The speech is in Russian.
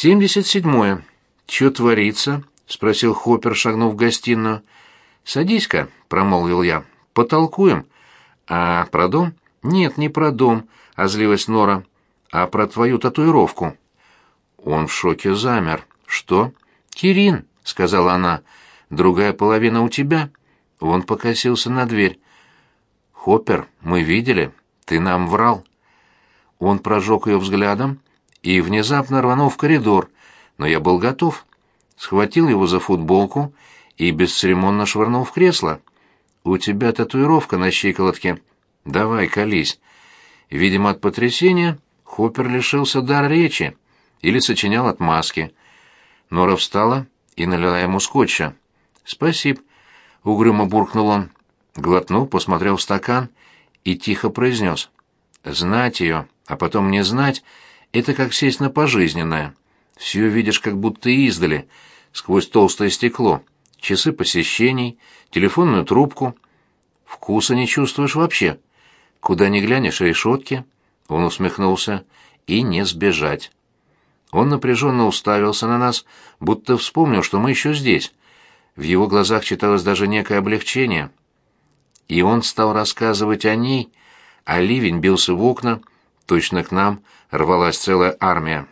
«Семьдесят седьмое. Чё творится?» — спросил Хоппер, шагнув в гостиную. «Садись-ка», — промолвил я, — «потолкуем». «А про дом?» «Нет, не про дом», — озлилась Нора, — «а про твою татуировку». Он в шоке замер. «Что?» «Кирин», — сказала она, — «другая половина у тебя». Он покосился на дверь. «Хоппер, мы видели, ты нам врал». Он прожег ее взглядом и внезапно рванул в коридор, но я был готов. Схватил его за футболку и бесцеремонно швырнул в кресло. «У тебя татуировка на щиколотке. Давай, колись». Видимо, от потрясения Хоппер лишился дар речи или сочинял отмазки. Нора встала и налила ему скотча. «Спасибо», — угрюмо буркнул он. Глотнул, посмотрел в стакан и тихо произнес. «Знать ее, а потом не знать — это как сесть на пожизненное. Все видишь как будто издали, сквозь толстое стекло, часы посещений, телефонную трубку. Вкуса не чувствуешь вообще. Куда ни глянешь, решетки». Он усмехнулся. «И не сбежать». Он напряженно уставился на нас, будто вспомнил, что мы еще здесь. В его глазах читалось даже некое облегчение. И он стал рассказывать о ней, а ливень бился в окна, точно к нам рвалась целая армия.